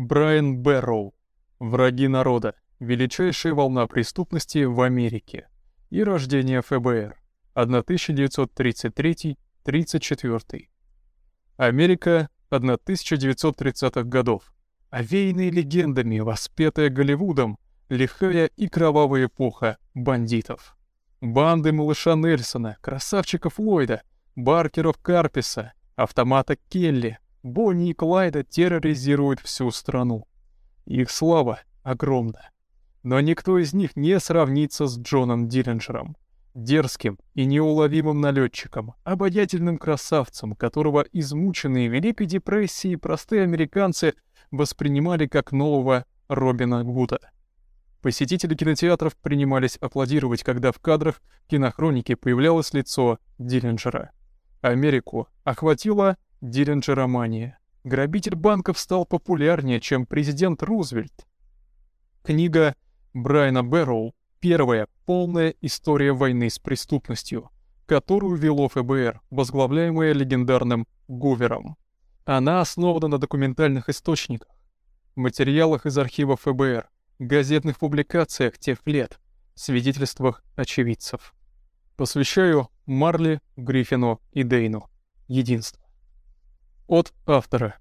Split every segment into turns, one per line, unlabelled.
Брайан Бэрроу. Враги народа. Величайшая волна преступности в Америке. И рождение ФБР. 1933-34. Америка 1930-х годов. Овеянные легендами, воспетая Голливудом, лихая и кровавая эпоха бандитов. Банды малыша Нельсона, красавчиков Ллойда, Баркеров Карписа, автомата Келли, Бонни и Клайда терроризируют всю страну. Их слава огромна. Но никто из них не сравнится с Джоном Диллинджером, дерзким и неуловимым налетчиком, обаятельным красавцем, которого измученные Великой депрессией простые американцы воспринимали как нового Робина Гуда. Посетители кинотеатров принимались аплодировать, когда в кадрах кинохроники появлялось лицо Диллинджера. Америку охватила Диллинджеромания. Грабитель банков стал популярнее, чем президент Рузвельт. Книга Брайана Бэрроу «Первая полная история войны с преступностью», которую вело ФБР, возглавляемое легендарным Гувером. Она основана на документальных источниках, материалах из архива ФБР, газетных публикациях тех лет, свидетельствах очевидцев. Посвящаю Марли, Гриффину и Дейну. Единство. От автора.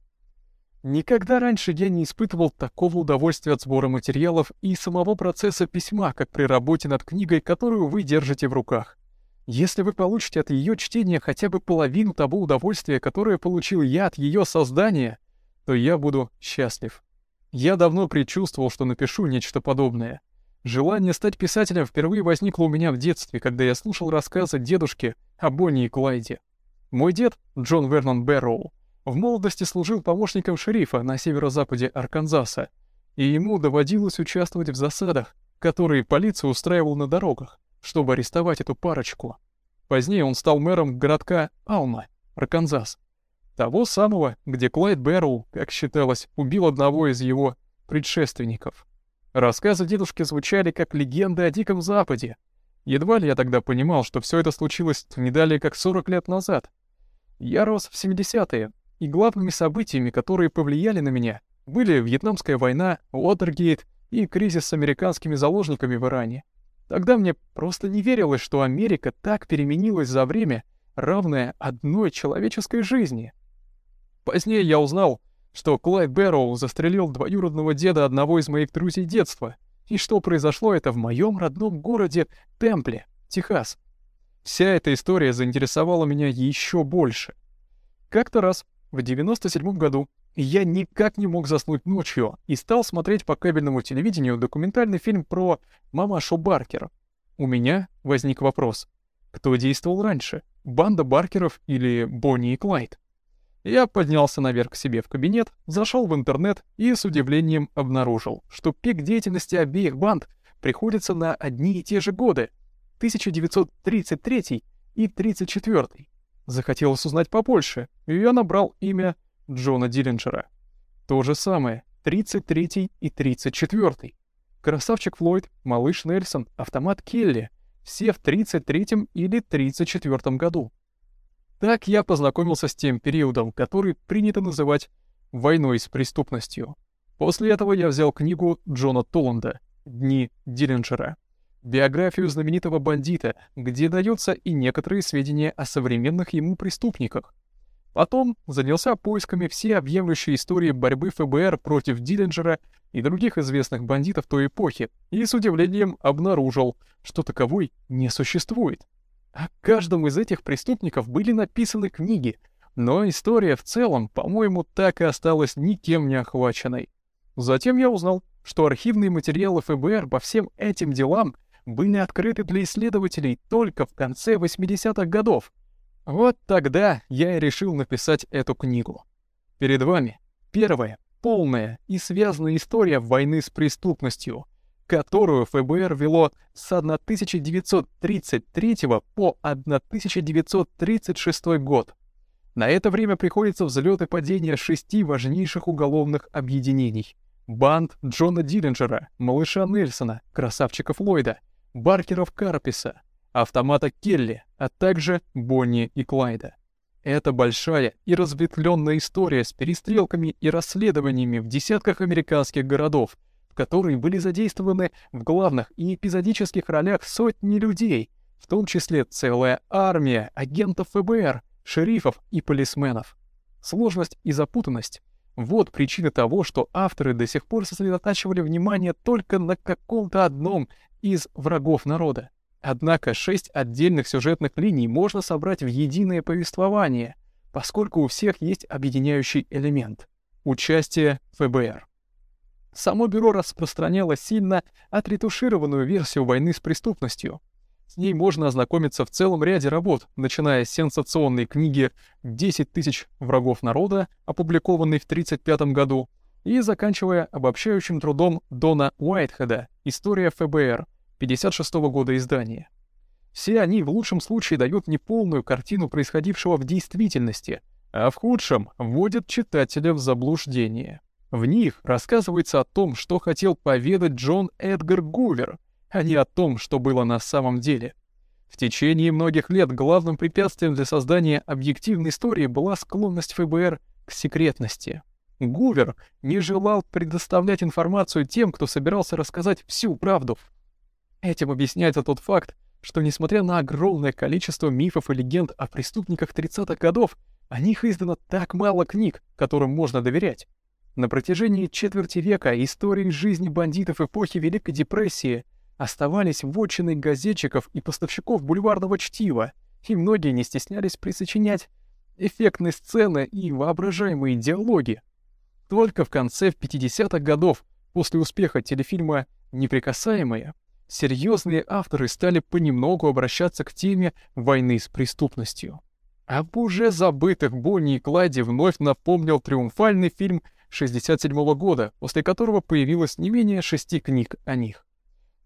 Никогда раньше я не испытывал такого удовольствия от сбора материалов и самого процесса письма, как при работе над книгой, которую вы держите в руках. Если вы получите от ее чтения хотя бы половину того удовольствия, которое получил я от ее создания, то я буду счастлив. Я давно предчувствовал, что напишу нечто подобное. Желание стать писателем впервые возникло у меня в детстве, когда я слушал рассказы дедушки о Бонни и Клайде. Мой дед, Джон Вернон Бэрроу, в молодости служил помощником шерифа на северо-западе Арканзаса, и ему доводилось участвовать в засадах, которые полиция устраивала на дорогах, чтобы арестовать эту парочку. Позднее он стал мэром городка Алма, Арканзас, того самого, где Клайд Бэрроу, как считалось, убил одного из его предшественников. Рассказы дедушки звучали как легенды о Диком Западе. Едва ли я тогда понимал, что все это случилось не далее как 40 лет назад. Я рос в 70-е, и главными событиями, которые повлияли на меня, были Вьетнамская война, Уотергейт и кризис с американскими заложниками в Иране. Тогда мне просто не верилось, что Америка так переменилась за время, равное одной человеческой жизни. Позднее я узнал, что Клайд Бэрроу застрелил двоюродного деда одного из моих друзей детства, и что произошло это в моем родном городе Темпле, Техас. Вся эта история заинтересовала меня еще больше. Как-то раз, в 97 году, я никак не мог заснуть ночью и стал смотреть по кабельному телевидению документальный фильм про мамашу Баркер. У меня возник вопрос, кто действовал раньше, банда Баркеров или Бонни и Клайд? Я поднялся наверх к себе в кабинет, зашел в интернет и с удивлением обнаружил, что пик деятельности обеих банд приходится на одни и те же годы — 1933 и 34. Захотелось узнать побольше, и я набрал имя Джона Диллинджера. То же самое — 33 и 34. Красавчик Флойд, Малыш Нельсон, Автомат Келли — все в 33 или 34 году. Так я познакомился с тем периодом, который принято называть «войной с преступностью». После этого я взял книгу Джона Толланда «Дни Диллинджера», биографию знаменитого бандита, где даются и некоторые сведения о современных ему преступниках. Потом занялся поисками всеобъемлющей истории борьбы ФБР против Диллинджера и других известных бандитов той эпохи и с удивлением обнаружил, что таковой не существует. О каждом из этих преступников были написаны книги, но история в целом, по-моему, так и осталась никем не охваченной. Затем я узнал, что архивные материалы ФБР по всем этим делам были открыты для исследователей только в конце 80-х годов. Вот тогда я и решил написать эту книгу. Перед вами первая, полная и связанная история войны с преступностью — которую ФБР вело с 1933 по 1936 год. На это время приходится взлет и падение шести важнейших уголовных объединений. Банд Джона Диллинджера, Малыша Нельсона, Красавчика Флойда, Баркеров Карписа, Автомата Келли, а также Бонни и Клайда. Это большая и разветвленная история с перестрелками и расследованиями в десятках американских городов, в которые были задействованы в главных и эпизодических ролях сотни людей, в том числе целая армия агентов ФБР, шерифов и полисменов. Сложность и запутанность — вот причина того, что авторы до сих пор сосредотачивали внимание только на каком-то одном из врагов народа. Однако шесть отдельных сюжетных линий можно собрать в единое повествование, поскольку у всех есть объединяющий элемент — участие ФБР. Само бюро распространяло сильно отретушированную версию войны с преступностью. С ней можно ознакомиться в целом ряде работ, начиная с сенсационной книги «10 тысяч врагов народа», опубликованной в 1935 году, и заканчивая обобщающим трудом Дона Уайтхеда «История ФБР», 56 -го года издания. Все они в лучшем случае дают неполную картину происходившего в действительности, а в худшем вводят читателя в заблуждение. В них рассказывается о том, что хотел поведать Джон Эдгар Гувер, а не о том, что было на самом деле. В течение многих лет главным препятствием для создания объективной истории была склонность ФБР к секретности. Гувер не желал предоставлять информацию тем, кто собирался рассказать всю правду, Этим объясняется тот факт, что несмотря на огромное количество мифов и легенд о преступниках 30-х годов, о них издано так мало книг, которым можно доверять. На протяжении четверти века истории жизни бандитов эпохи Великой депрессии оставались вотчиной газетчиков и поставщиков бульварного чтива, и многие не стеснялись присочинять эффектные сцены и воображаемые диалоги. Только в конце 50-х годов, после успеха телефильма «Неприкасаемые», серьезные авторы стали понемногу обращаться к теме войны с преступностью. Об уже забытых Бонни и Клайде вновь напомнил триумфальный фильм 67 -го года, после которого появилось не менее шести книг о них.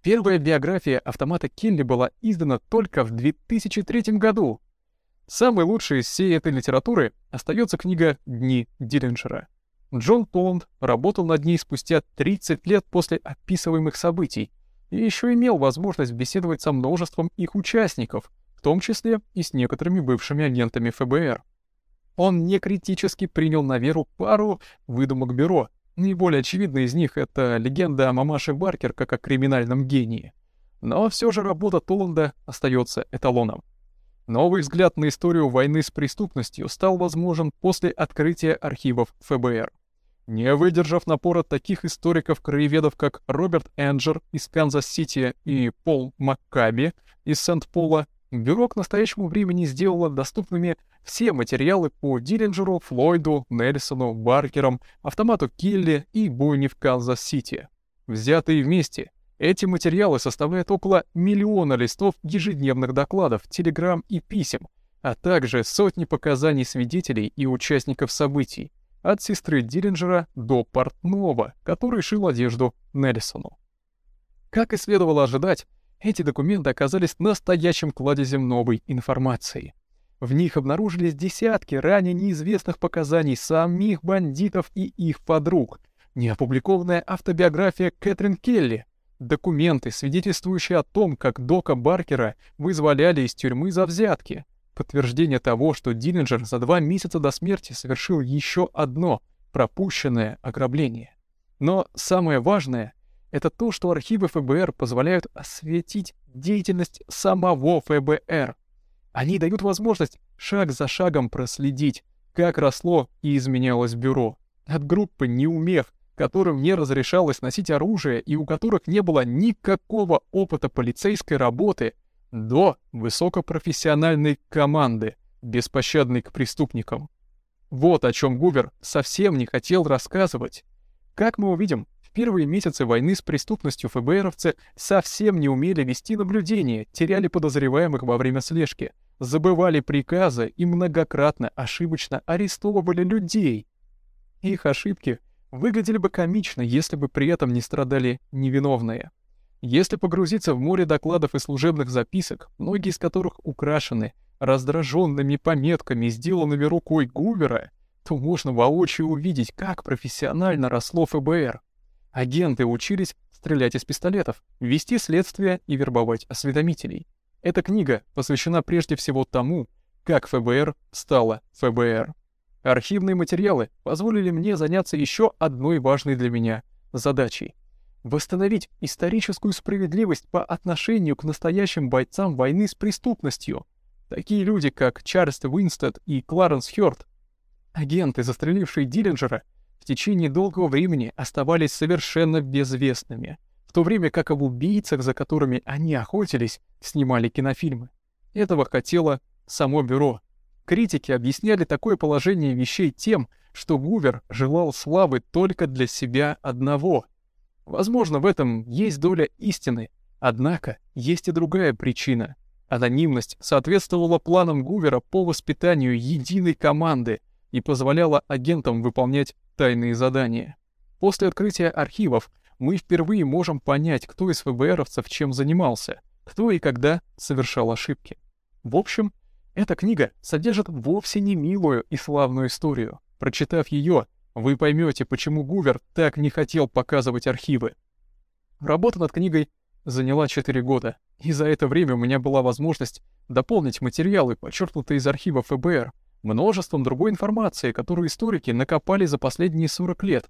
Первая биография автомата Келли была издана только в 2003 году. Самой лучшей из всей этой литературы остается книга «Дни Диллинджера». Джон Толланд работал над ней спустя 30 лет после описываемых событий, и еще имел возможность беседовать со множеством их участников, в том числе и с некоторыми бывшими агентами ФБР. Он некритически принял на веру пару выдумок бюро. Наиболее очевидная из них — это легенда о мамаше Баркер как о криминальном гении. Но все же работа Толланда остается эталоном. Новый взгляд на историю войны с преступностью стал возможен после открытия архивов ФБР. Не выдержав напора таких историков-краеведов, как Роберт Энджер из Канзас-Сити и Пол Маккаби из Сент-Пола, бюро к настоящему времени сделало доступными все материалы по Диллинджеру, Флойду, Нельсону, Баркерам, Автомату Келли и бойне в Канзас-Сити. Взятые вместе, эти материалы составляют около миллиона листов ежедневных докладов, телеграмм и писем, а также сотни показаний свидетелей и участников событий, от сестры Диллинджера до портного, который шил одежду Нельсону. Как и следовало ожидать, эти документы оказались настоящим кладезем новой информации. В них обнаружились десятки ранее неизвестных показаний самих бандитов и их подруг, неопубликованная автобиография Кэтрин Келли, документы, свидетельствующие о том, как Дока Баркера вызволяли из тюрьмы за взятки, Подтверждение того, что Диллинджер за два месяца до смерти совершил еще одно пропущенное ограбление. Но самое важное — это то, что архивы ФБР позволяют осветить деятельность самого ФБР. Они дают возможность шаг за шагом проследить, как росло и изменялось бюро. От группы неумех, которым не разрешалось носить оружие и у которых не было никакого опыта полицейской работы, до высокопрофессиональной команды, беспощадной к преступникам. Вот о чем Гувер совсем не хотел рассказывать. Как мы увидим, первые месяцы войны с преступностью ФБРовцы совсем не умели вести наблюдение, теряли подозреваемых во время слежки, забывали приказы и многократно ошибочно арестовывали людей. Их ошибки выглядели бы комично, если бы при этом не страдали невиновные. Если погрузиться в море докладов и служебных записок, многие из которых украшены раздраженными пометками, сделанными рукой Гувера, то можно воочию увидеть, как профессионально росло ФБР. Агенты учились стрелять из пистолетов, вести следствие и вербовать осведомителей. Эта книга посвящена прежде всего тому, как ФБР стало ФБР. Архивные материалы позволили мне заняться еще одной важной для меня задачей — восстановить историческую справедливость по отношению к настоящим бойцам войны с преступностью. Такие люди, как Чарльз Уинстед и Кларенс Хёрд, агенты, застрелившие Диллинджера, в течение долгого времени оставались совершенно безвестными, в то время как об убийцах, за которыми они охотились, снимали кинофильмы. Этого хотело само бюро — Критики объясняли такое положение вещей тем, что Гувер желал славы только для себя одного. Возможно, в этом есть доля истины, однако есть и другая причина. Анонимность соответствовала планам Гувера по воспитанию единой команды и позволяла агентам выполнять тайные задания. После открытия архивов мы впервые можем понять, кто из ФБРовцев чем занимался, кто и когда совершал ошибки. В общем, эта книга содержит вовсе не милую и славную историю. Прочитав ее, вы поймете, почему Гувер так не хотел показывать архивы. Работа над книгой заняла 4 года, и за это время у меня была возможность дополнить материалы, подчеркнутые из архива ФБР, множеством другой информации, которую историки накопали за последние 40 лет.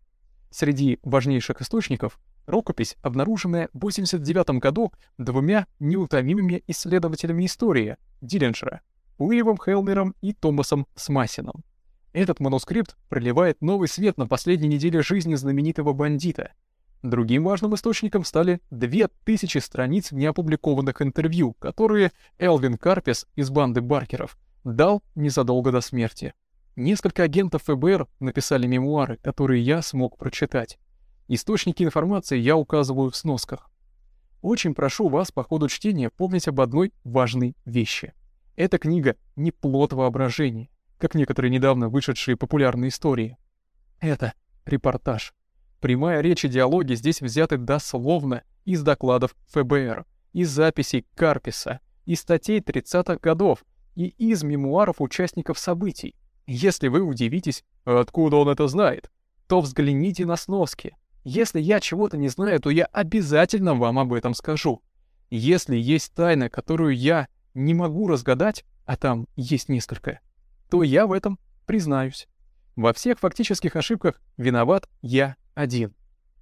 Среди важнейших источников — рукопись, обнаруженная в 89 году двумя неутомимыми исследователями истории — Диллинджера — Уильямом Хелмером и Томасом Смасином. Этот манускрипт проливает новый свет на последней неделе жизни знаменитого бандита. Другим важным источником стали 2000 страниц неопубликованных интервью, которые Элвин Карпес из банды Баркеров дал незадолго до смерти. Несколько агентов ФБР написали мемуары, которые я смог прочитать. Источники информации я указываю в сносках. Очень прошу вас по ходу чтения помнить об одной важной вещи — эта книга не плод воображения, как некоторые недавно вышедшие популярные истории. Это репортаж. Прямая речь и диалоги здесь взяты дословно из докладов ФБР, из записей Карписа, из статей 30-х годов и из мемуаров участников событий. Если вы удивитесь, откуда он это знает, то взгляните на сноски. Если я чего-то не знаю, то я обязательно вам об этом скажу. Если есть тайна, которую я не могу разгадать, а там есть несколько, то я в этом признаюсь. Во всех фактических ошибках виноват я один.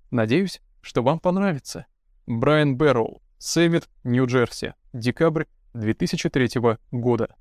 Надеюсь, что вам понравится. Брайан Бэрроу, Сэммит, Нью-Джерси, декабрь 2003 года.